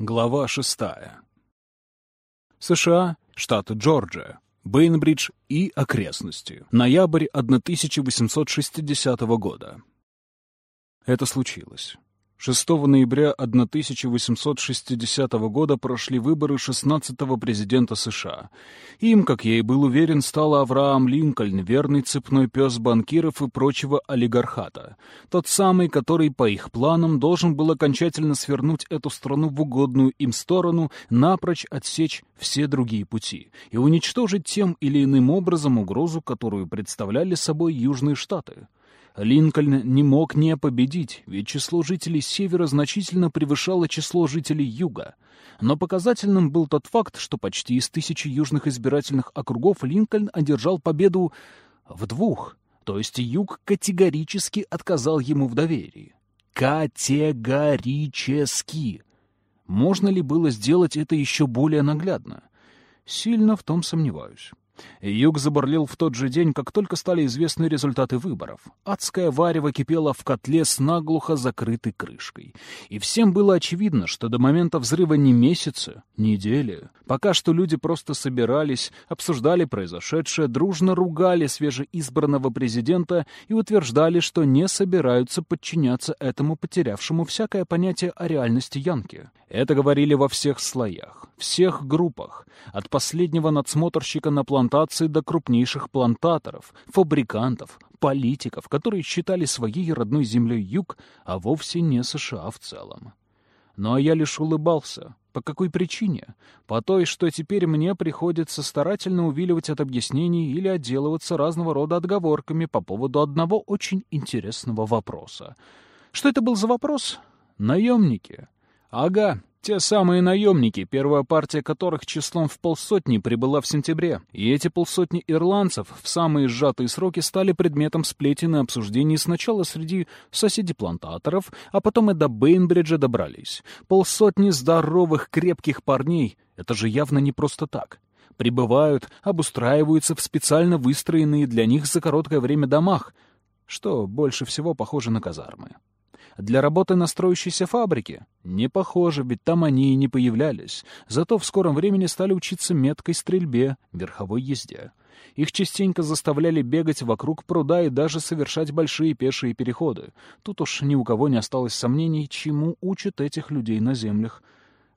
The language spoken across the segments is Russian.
Глава шестая. США, штат Джорджия, Бейнбридж и окрестности. Ноябрь 1860 года. Это случилось. 6 ноября 1860 года прошли выборы 16-го президента США. Им, как я и был уверен, стал Авраам Линкольн, верный цепной пес банкиров и прочего олигархата. Тот самый, который, по их планам, должен был окончательно свернуть эту страну в угодную им сторону, напрочь отсечь все другие пути и уничтожить тем или иным образом угрозу, которую представляли собой Южные Штаты. Линкольн не мог не победить, ведь число жителей Севера значительно превышало число жителей Юга. Но показательным был тот факт, что почти из тысячи южных избирательных округов Линкольн одержал победу в двух, то есть Юг категорически отказал ему в доверии. Категорически! Можно ли было сделать это еще более наглядно? Сильно в том сомневаюсь. Юг забурлил в тот же день, как только стали известны результаты выборов. Адская варево кипела в котле с наглухо закрытой крышкой. И всем было очевидно, что до момента взрыва не месяца, недели. Пока что люди просто собирались, обсуждали произошедшее, дружно ругали свежеизбранного президента и утверждали, что не собираются подчиняться этому потерявшему всякое понятие о реальности Янки. Это говорили во всех слоях, всех группах, от последнего надсмотрщика на план плантации до крупнейших плантаторов, фабрикантов, политиков, которые считали своей родной землей юг, а вовсе не США в целом. Ну а я лишь улыбался. По какой причине? По той, что теперь мне приходится старательно увиливать от объяснений или отделываться разного рода отговорками по поводу одного очень интересного вопроса. Что это был за вопрос? Наемники. Ага, те самые наемники, первая партия которых числом в полсотни прибыла в сентябре. И эти полсотни ирландцев в самые сжатые сроки стали предметом сплетен и обсуждений сначала среди соседей-плантаторов, а потом и до Бейнбриджа добрались. Полсотни здоровых, крепких парней — это же явно не просто так прибывают, обустраиваются в специально выстроенные для них за короткое время домах, что больше всего похоже на казармы. Для работы на строящейся фабрике? Не похоже, ведь там они и не появлялись. Зато в скором времени стали учиться меткой стрельбе, верховой езде. Их частенько заставляли бегать вокруг пруда и даже совершать большие пешие переходы. Тут уж ни у кого не осталось сомнений, чему учат этих людей на землях,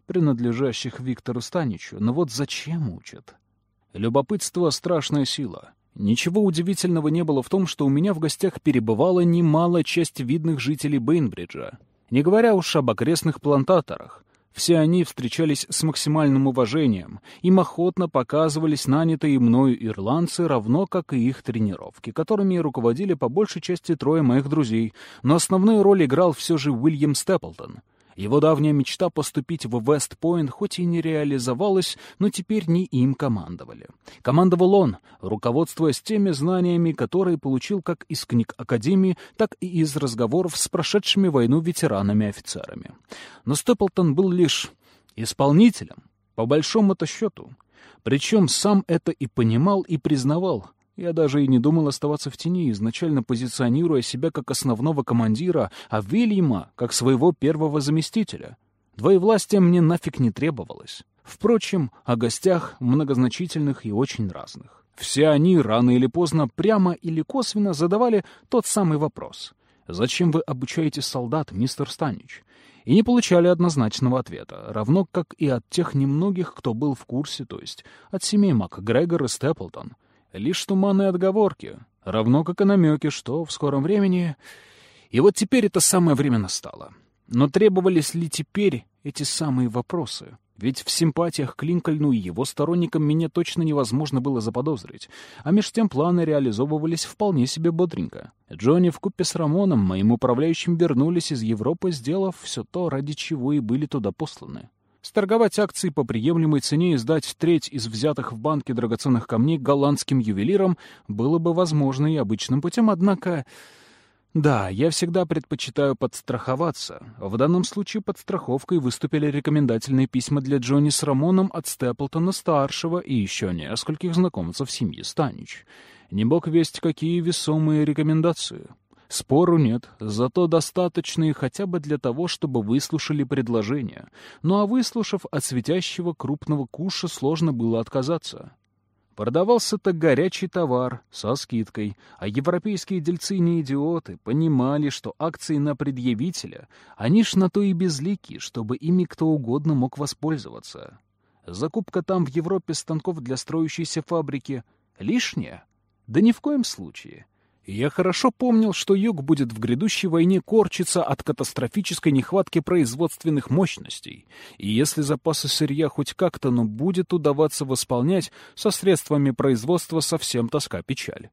принадлежащих Виктору Станичу. Но вот зачем учат? Любопытство — страшная сила. Ничего удивительного не было в том, что у меня в гостях перебывала немалая часть видных жителей Бейнбриджа. Не говоря уж об окрестных плантаторах. Все они встречались с максимальным уважением, им охотно показывались нанятые мною ирландцы, равно как и их тренировки, которыми руководили по большей части трое моих друзей, но основную роль играл все же Уильям Степлтон — его давняя мечта поступить в Вест-Пойнт хоть и не реализовалась, но теперь не им командовали. Командовал он, руководствуясь теми знаниями, которые получил как из книг Академии, так и из разговоров с прошедшими войну ветеранами-офицерами. Но Степлтон был лишь исполнителем, по большому-то счету. Причем сам это и понимал, и признавал — я даже и не думал оставаться в тени, изначально позиционируя себя как основного командира, а Вильяма — как своего первого заместителя. Двоевластия мне нафиг не требовалось. Впрочем, о гостях многозначительных и очень разных. Все они рано или поздно, прямо или косвенно задавали тот самый вопрос. «Зачем вы обучаете солдат, мистер Станич?» И не получали однозначного ответа, равно как и от тех немногих, кто был в курсе, то есть от семей МакГрегор и Степлтон — лишь туманные отговорки, равно как и намеки, что в скором времени... И вот теперь это самое время настало. Но требовались ли теперь эти самые вопросы? Ведь в симпатиях к Линкольну и его сторонникам меня точно невозможно было заподозрить, а меж тем планы реализовывались вполне себе бодренько. Джонни вкупе с Рамоном, моим управляющим, вернулись из Европы, сделав все то, ради чего и были туда посланы. Сторговать акции по приемлемой цене и сдать треть из взятых в банке драгоценных камней голландским ювелирам было бы возможно и обычным путем, однако... Да, я всегда предпочитаю подстраховаться. В данном случае подстраховкой выступили рекомендательные письма для Джонни с Рамоном от Степлтона-старшего и еще нескольких знакомцев семьи Станич. Не бог весть, какие весомые рекомендации. Спору нет, зато достаточные хотя бы для того, чтобы выслушали предложение. Ну а выслушав от светящего крупного куша, сложно было отказаться. Продавался-то горячий товар со скидкой, а европейские дельцы не идиоты, понимали, что акции на предъявителя, они ж на то и безлики, чтобы ими кто угодно мог воспользоваться. Закупка там в Европе станков для строящейся фабрики лишняя? Да ни в коем случае. Я хорошо помнил, что юг будет в грядущей войне корчиться от катастрофической нехватки производственных мощностей, и если запасы сырья хоть как-то, но будет удаваться восполнять, со средствами производства совсем тоска-печаль.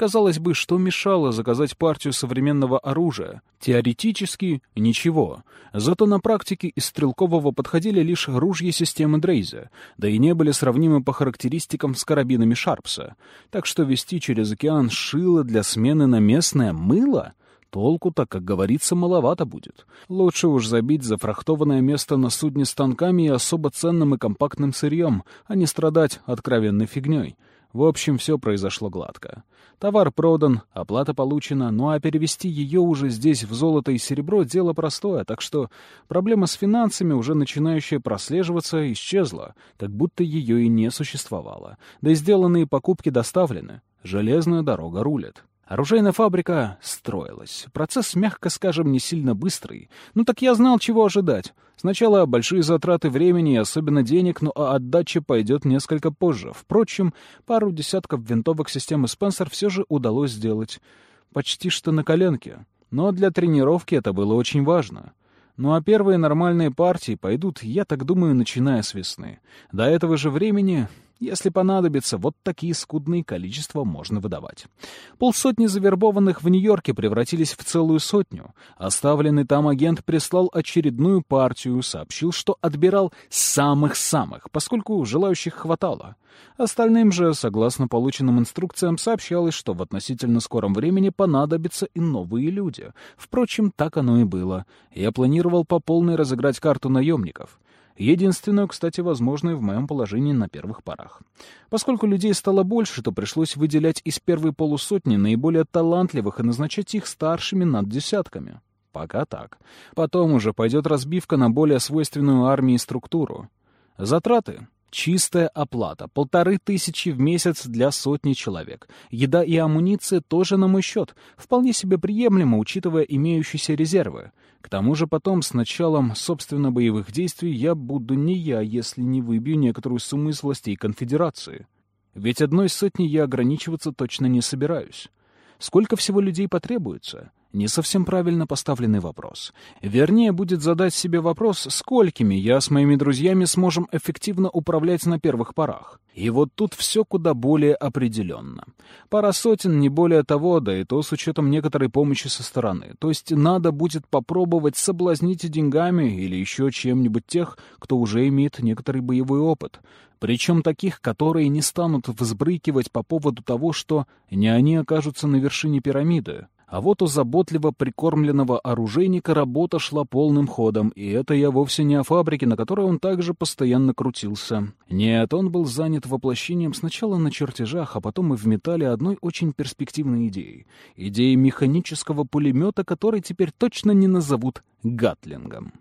Казалось бы, что мешало заказать партию современного оружия? Теоретически — ничего. Зато на практике из стрелкового подходили лишь ружья системы Дрейза, да и не были сравнимы по характеристикам с карабинами Шарпса. Так что вести через океан шило для смены на местное мыло — Толку-то, как говорится, маловато будет. Лучше уж забить зафрахтованное место на судне станками и особо ценным и компактным сырьем, а не страдать откровенной фигней. В общем, все произошло гладко. Товар продан, оплата получена, ну а перевести ее уже здесь в золото и серебро — дело простое, так что проблема с финансами, уже начинающая прослеживаться, исчезла, как будто ее и не существовало. Да и сделанные покупки доставлены. Железная дорога рулит. Оружейная фабрика строилась. Процесс, мягко скажем, не сильно быстрый. Ну так я знал, чего ожидать. Сначала большие затраты времени и особенно денег, ну а отдача пойдет несколько позже. Впрочем, пару десятков винтовок системы Спенсер все же удалось сделать. Почти что на коленке. Но для тренировки это было очень важно. Ну а первые нормальные партии пойдут, я так думаю, начиная с весны. До этого же времени если понадобится, вот такие скудные количества можно выдавать. Полсотни завербованных в Нью-Йорке превратились в целую сотню. Оставленный там агент прислал очередную партию, сообщил, что отбирал самых-самых, поскольку желающих хватало. Остальным же, согласно полученным инструкциям, сообщалось, что в относительно скором времени понадобятся и новые люди. Впрочем, так оно и было. Я планировал по полной разыграть карту наемников. Единственную, кстати, возможную в моем положении на первых порах. Поскольку людей стало больше, то пришлось выделять из первой полусотни наиболее талантливых и назначать их старшими над десятками. Пока так. Потом уже пойдет разбивка на более свойственную армии структуру. Затраты Чистая оплата. Полторы тысячи в месяц для сотни человек. Еда и амуниция тоже на мой счет. Вполне себе приемлемо, учитывая имеющиеся резервы. К тому же потом, с началом, собственно, боевых действий, я буду не я, если не выбью некоторую сумму из властей конфедерации. Ведь одной сотни я ограничиваться точно не собираюсь. Сколько всего людей потребуется? Не совсем правильно поставленный вопрос. Вернее, будет задать себе вопрос, сколькими я с моими друзьями сможем эффективно управлять на первых порах. И вот тут все куда более определенно. Пара сотен, не более того, да и то с учетом некоторой помощи со стороны. То есть надо будет попробовать соблазнить деньгами или еще чем-нибудь тех, кто уже имеет некоторый боевой опыт. Причем таких, которые не станут взбрыкивать по поводу того, что не они окажутся на вершине пирамиды, а вот у заботливо прикормленного оружейника работа шла полным ходом, и это я вовсе не о фабрике, на которой он также постоянно крутился. Нет, он был занят воплощением сначала на чертежах, а потом и в металле одной очень перспективной идеи. Идеи механического пулемета, который теперь точно не назовут «гатлингом».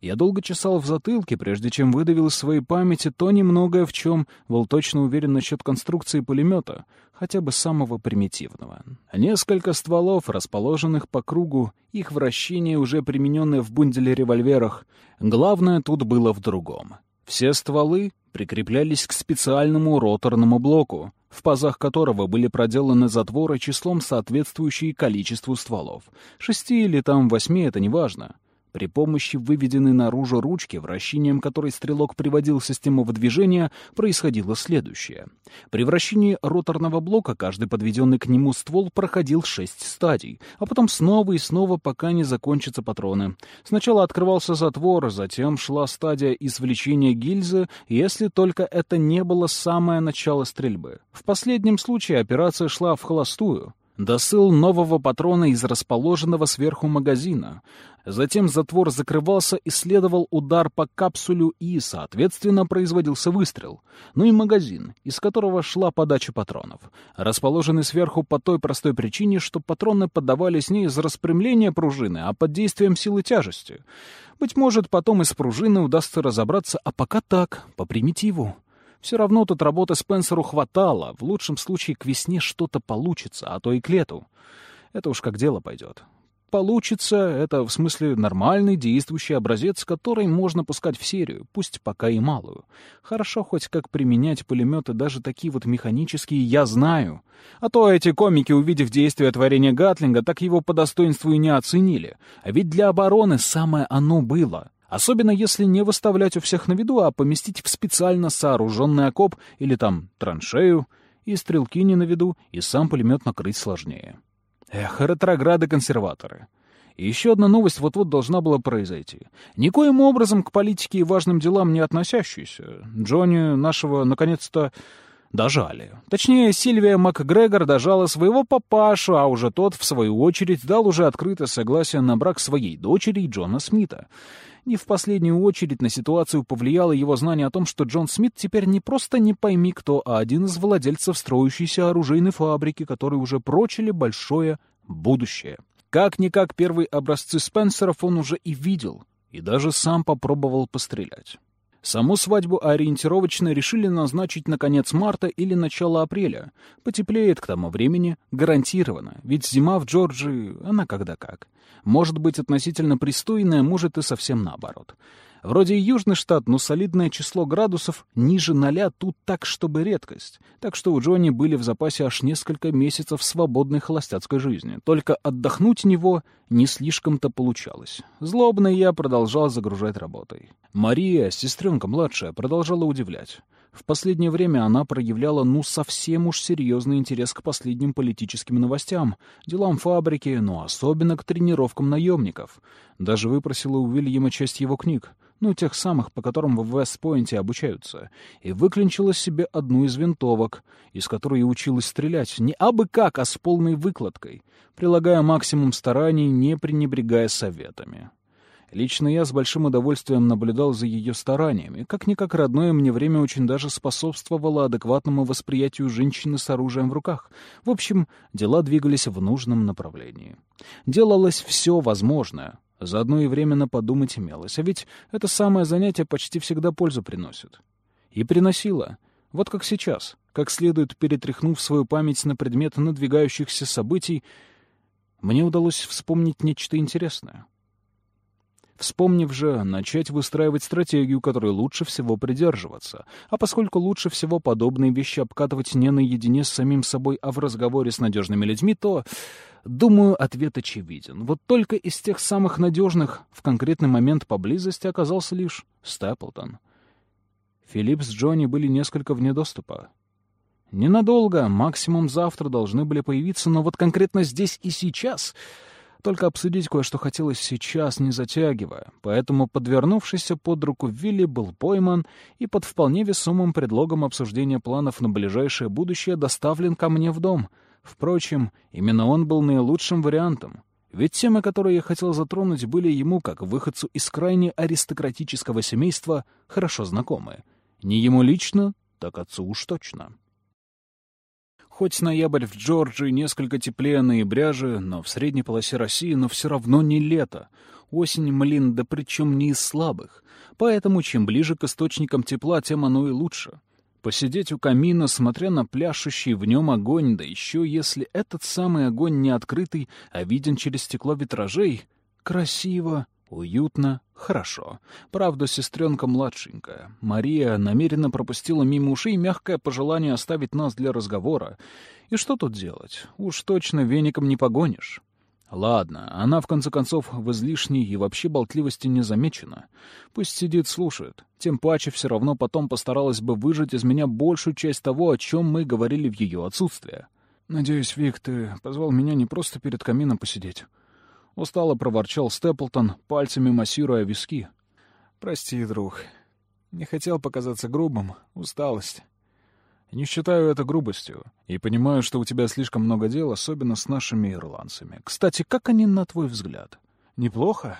Я долго чесал в затылке, прежде чем выдавил из своей памяти то немногое, в чем был точно уверен насчет конструкции пулемета, хотя бы самого примитивного. Несколько стволов, расположенных по кругу, их вращение, уже примененное в бунделе-револьверах. Главное тут было в другом. Все стволы прикреплялись к специальному роторному блоку, в пазах которого были проделаны затворы числом соответствующие количеству стволов. Шести или там восьми — это неважно. При помощи выведенной наружу ручки, вращением которой стрелок приводил систему в движение, происходило следующее. При вращении роторного блока каждый подведенный к нему ствол проходил шесть стадий, а потом снова и снова, пока не закончатся патроны. Сначала открывался затвор, затем шла стадия извлечения гильзы, если только это не было самое начало стрельбы. В последнем случае операция шла в холостую. Досыл нового патрона из расположенного сверху магазина. Затем затвор закрывался и следовал удар по капсулю и, соответственно, производился выстрел. Ну и магазин, из которого шла подача патронов. Расположенный сверху по той простой причине, что патроны подавались не из распрямления пружины, а под действием силы тяжести. Быть может, потом из пружины удастся разобраться, а пока так, по примитиву. Все равно тут работы Спенсеру хватало. В лучшем случае к весне что-то получится, а то и к лету. Это уж как дело пойдет. Получится — это, в смысле, нормальный действующий образец, который можно пускать в серию, пусть пока и малую. Хорошо хоть как применять пулеметы, даже такие вот механические, я знаю. А то эти комики, увидев действие творения Гатлинга, так его по достоинству и не оценили. А ведь для обороны самое оно было. Особенно если не выставлять у всех на виду, а поместить в специально сооруженный окоп или там траншею, и стрелки не на виду, и сам пулемет накрыть сложнее. Эх, ретрограды-консерваторы. И еще одна новость вот-вот должна была произойти. Никоим образом к политике и важным делам не относящейся. Джонни нашего, наконец-то, дожали. Точнее, Сильвия МакГрегор дожала своего папашу, а уже тот, в свою очередь, дал уже открытое согласие на брак своей дочери Джона Смита. Не в последнюю очередь на ситуацию повлияло его знание о том, что Джон Смит теперь не просто не пойми кто, а один из владельцев строящейся оружейной фабрики, которые уже прочили большое будущее. Как-никак первые образцы Спенсеров он уже и видел, и даже сам попробовал пострелять. Саму свадьбу ориентировочно решили назначить на конец марта или начало апреля. Потеплеет к тому времени гарантированно, ведь зима в Джорджии, она когда как. Может быть относительно пристойная, может и совсем наоборот. Вроде и южный штат, но солидное число градусов ниже ноля тут так, чтобы редкость. Так что у Джонни были в запасе аж несколько месяцев свободной холостяцкой жизни. Только отдохнуть него не слишком-то получалось. Злобный я продолжал загружать работой. Мария, сестренка младшая, продолжала удивлять. В последнее время она проявляла ну совсем уж серьезный интерес к последним политическим новостям, делам фабрики, но особенно к тренировкам наемников. Даже выпросила у Уильяма часть его книг ну, тех самых, по которым в Вестпойнте обучаются, и выклинчила себе одну из винтовок, из которой и училась стрелять, не абы как, а с полной выкладкой, прилагая максимум стараний, не пренебрегая советами. Лично я с большим удовольствием наблюдал за ее стараниями. Как-никак родное мне время очень даже способствовало адекватному восприятию женщины с оружием в руках. В общем, дела двигались в нужном направлении. Делалось все возможное, Заодно и временно подумать имелось. А ведь это самое занятие почти всегда пользу приносит. И приносило. Вот как сейчас, как следует перетряхнув свою память на предмет надвигающихся событий, мне удалось вспомнить нечто интересное. Вспомнив же, начать выстраивать стратегию, которой лучше всего придерживаться. А поскольку лучше всего подобные вещи обкатывать не наедине с самим собой, а в разговоре с надежными людьми, то, думаю, ответ очевиден. Вот только из тех самых надежных в конкретный момент поблизости оказался лишь Степлтон. Филипп с Джонни были несколько вне доступа. Ненадолго, максимум завтра должны были появиться, но вот конкретно здесь и сейчас только обсудить кое-что хотелось сейчас, не затягивая, поэтому подвернувшийся под руку Вилли был пойман и под вполне весомым предлогом обсуждения планов на ближайшее будущее доставлен ко мне в дом. Впрочем, именно он был наилучшим вариантом. Ведь темы, которые я хотел затронуть, были ему, как выходцу из крайне аристократического семейства, хорошо знакомы. Не ему лично, так отцу уж точно. Хоть ноябрь в Джорджии несколько теплее ноября же, но в средней полосе России, но все равно не лето. Осень, млин, да причем не из слабых. Поэтому чем ближе к источникам тепла, тем оно и лучше. Посидеть у камина, смотря на пляшущий в нем огонь, да еще если этот самый огонь не открытый, а виден через стекло витражей, красиво, уютно, Хорошо. Правда, сестренка младшенькая. Мария намеренно пропустила мимо ушей мягкое пожелание оставить нас для разговора. И что тут делать? Уж точно веником не погонишь. Ладно, она в конце концов в излишней и вообще болтливости не замечена. Пусть сидит, слушает. Тем паче все равно потом постаралась бы выжать из меня большую часть того, о чем мы говорили в ее отсутствие. Надеюсь, Вик, ты позвал меня не просто перед камином посидеть. Устало проворчал Степлтон, пальцами массируя виски. «Прости, друг. Не хотел показаться грубым. Усталость». Не считаю это грубостью. И понимаю, что у тебя слишком много дел, особенно с нашими ирландцами. Кстати, как они, на твой взгляд? Неплохо?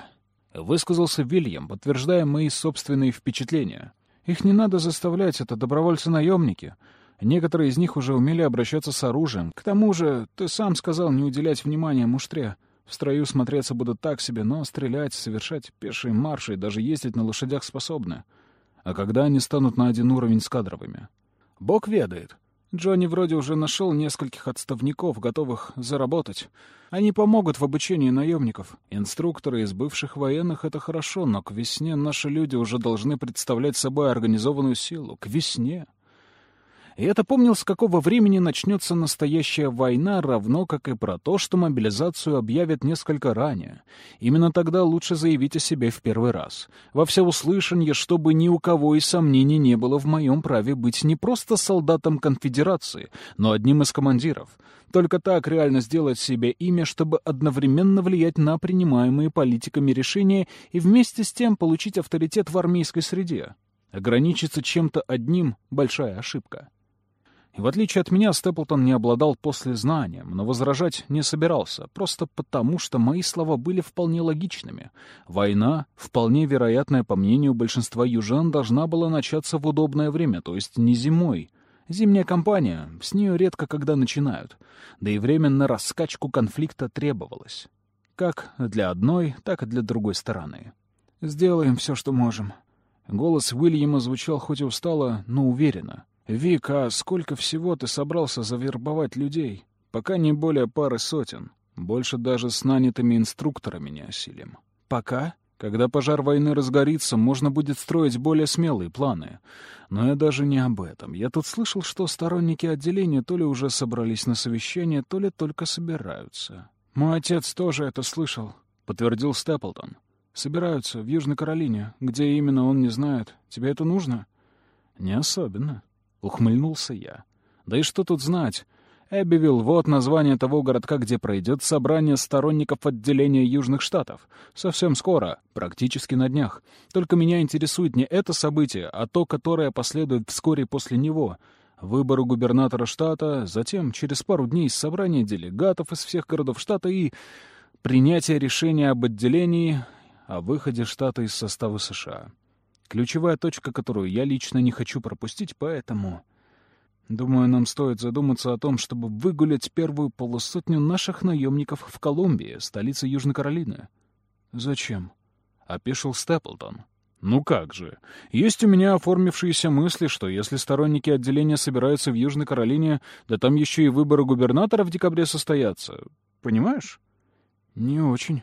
Высказался Вильям, подтверждая мои собственные впечатления. Их не надо заставлять, это добровольцы-наемники. Некоторые из них уже умели обращаться с оружием. К тому же, ты сам сказал не уделять внимания муштре. В строю смотреться будут так себе, но стрелять, совершать пешие марши и даже ездить на лошадях способны. А когда они станут на один уровень с кадровыми? Бог ведает. Джонни вроде уже нашел нескольких отставников, готовых заработать. Они помогут в обучении наемников. Инструкторы из бывших военных — это хорошо, но к весне наши люди уже должны представлять собой организованную силу. К весне. И это помнил, с какого времени начнется настоящая война, равно как и про то, что мобилизацию объявят несколько ранее. Именно тогда лучше заявить о себе в первый раз. Во всеуслышание, чтобы ни у кого и сомнений не было в моем праве быть не просто солдатом конфедерации, но одним из командиров. Только так реально сделать себе имя, чтобы одновременно влиять на принимаемые политиками решения и вместе с тем получить авторитет в армейской среде. Ограничиться чем-то одним — большая ошибка. И в отличие от меня, Степлтон не обладал послезнанием, но возражать не собирался, просто потому, что мои слова были вполне логичными. Война, вполне вероятная по мнению большинства южан, должна была начаться в удобное время, то есть не зимой. Зимняя кампания, с нее редко когда начинают, да и время на раскачку конфликта требовалось. Как для одной, так и для другой стороны. «Сделаем все, что можем». Голос Уильяма звучал хоть и устало, но уверенно. «Вик, а сколько всего ты собрался завербовать людей? Пока не более пары сотен. Больше даже с нанятыми инструкторами не осилим. Пока? Когда пожар войны разгорится, можно будет строить более смелые планы. Но я даже не об этом. Я тут слышал, что сторонники отделения то ли уже собрались на совещание, то ли только собираются. Мой отец тоже это слышал, — подтвердил Степлтон. Собираются в Южной Каролине. Где именно, он не знает. Тебе это нужно? Не особенно. Ухмыльнулся я. Да и что тут знать? Эббивилл — вот название того городка, где пройдет собрание сторонников отделения Южных Штатов. Совсем скоро, практически на днях. Только меня интересует не это событие, а то, которое последует вскоре после него. Выборы губернатора штата, затем, через пару дней, собрание делегатов из всех городов штата и принятие решения об отделении, о выходе штата из состава США. Ключевая точка, которую я лично не хочу пропустить, поэтому... Думаю, нам стоит задуматься о том, чтобы выгулять первую полусотню наших наемников в Колумбии, столице Южной Каролины. Зачем? — опешил Степлтон. «Ну как же. Есть у меня оформившиеся мысли, что если сторонники отделения собираются в Южной Каролине, да там еще и выборы губернатора в декабре состоятся. Понимаешь?» «Не очень».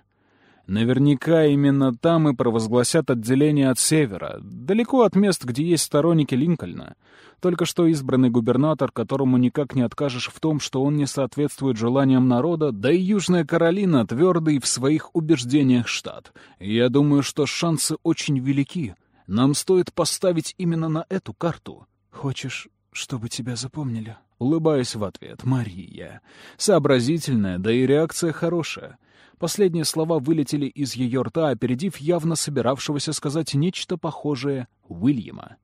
Наверняка именно там и провозгласят отделение от севера, далеко от мест, где есть сторонники Линкольна. Только что избранный губернатор, которому никак не откажешь в том, что он не соответствует желаниям народа, да и Южная Каролина твердый в своих убеждениях штат. Я думаю, что шансы очень велики. Нам стоит поставить именно на эту карту. Хочешь, чтобы тебя запомнили?» Улыбаюсь в ответ. «Мария. Сообразительная, да и реакция хорошая». Последние слова вылетели из ее рта, опередив явно собиравшегося сказать нечто похожее Уильяма.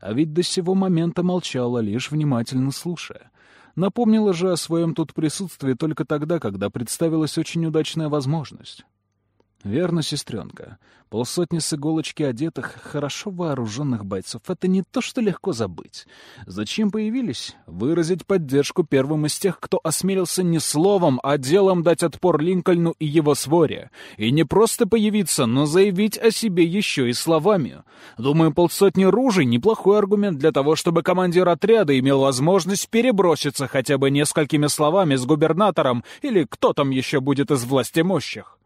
А ведь до сего момента молчала, лишь внимательно слушая. Напомнила же о своем тут присутствии только тогда, когда представилась очень удачная возможность. Верно, сестренка. Полсотни с иголочки одетых, хорошо вооруженных бойцов — это не то, что легко забыть. Зачем появились? Выразить поддержку первым из тех, кто осмелился не словом, а делом дать отпор Линкольну и его своре. И не просто появиться, но заявить о себе еще и словами. Думаю, полсотни ружей — неплохой аргумент для того, чтобы командир отряда имел возможность переброситься хотя бы несколькими словами с губернатором или кто там еще будет из власти мощих.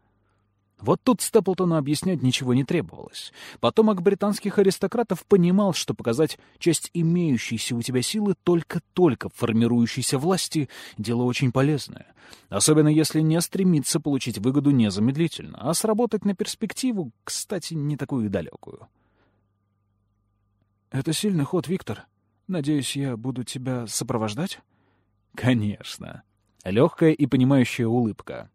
Вот тут Степлтону объяснять ничего не требовалось. Потомок британских аристократов понимал, что показать часть имеющейся у тебя силы только-только формирующейся власти — дело очень полезное. Особенно если не стремиться получить выгоду незамедлительно, а сработать на перспективу, кстати, не такую далекую. «Это сильный ход, Виктор. Надеюсь, я буду тебя сопровождать?» «Конечно». Легкая и понимающая улыбка.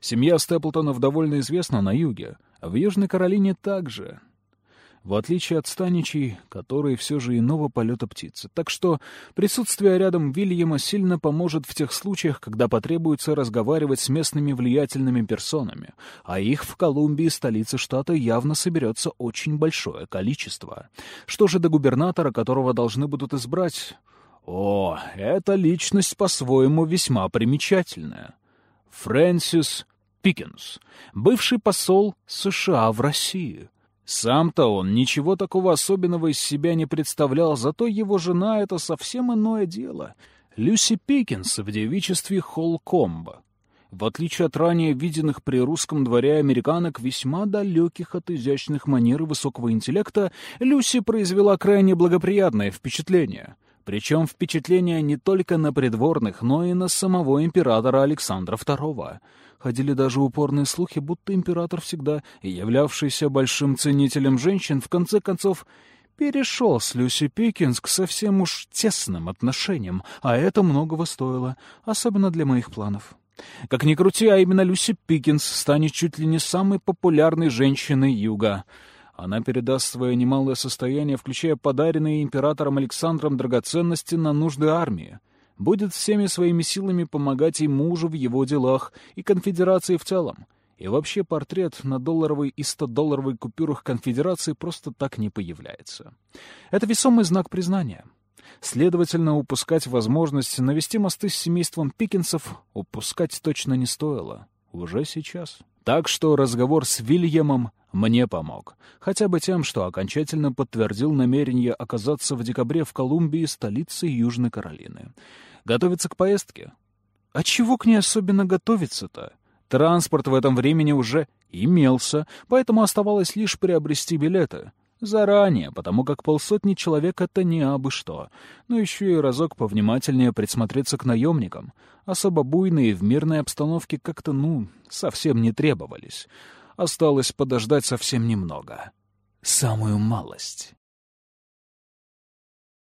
Семья Степлтонов довольно известна на юге, а в Южной Каролине также. в отличие от станичей, которые все же иного полета птицы. Так что присутствие рядом Вильяма сильно поможет в тех случаях, когда потребуется разговаривать с местными влиятельными персонами, а их в Колумбии, столице штата, явно соберется очень большое количество. Что же до губернатора, которого должны будут избрать? О, эта личность по-своему весьма примечательная. Фрэнсис Пикенс, бывший посол США в России. Сам-то он ничего такого особенного из себя не представлял, зато его жена — это совсем иное дело. Люси Пикенс в девичестве Холкомба. В отличие от ранее виденных при русском дворе американок, весьма далеких от изящных манер и высокого интеллекта, Люси произвела крайне благоприятное впечатление. Причем впечатление не только на придворных, но и на самого императора Александра II. Ходили даже упорные слухи, будто император всегда, являвшийся большим ценителем женщин, в конце концов перешел с Люси Пикинс к совсем уж тесным отношениям, а это многого стоило, особенно для моих планов. Как ни крути, а именно Люси Пикинс станет чуть ли не самой популярной женщиной Юга. Она передаст свое немалое состояние, включая подаренные императором Александром драгоценности на нужды армии будет всеми своими силами помогать и мужу в его делах, и конфедерации в целом. И вообще портрет на долларовой и 100-долларовой купюрах конфедерации просто так не появляется. Это весомый знак признания. Следовательно, упускать возможность навести мосты с семейством Пикинсов упускать точно не стоило. Уже сейчас. Так что разговор с Вильямом мне помог. Хотя бы тем, что окончательно подтвердил намерение оказаться в декабре в Колумбии, столице Южной Каролины. Готовиться к поездке? А чего к ней особенно готовиться-то? Транспорт в этом времени уже имелся, поэтому оставалось лишь приобрести билеты. Заранее, потому как полсотни человек — это не абы что. Но еще и разок повнимательнее присмотреться к наемникам. Особо буйные в мирной обстановке как-то, ну, совсем не требовались. Осталось подождать совсем немного. Самую малость.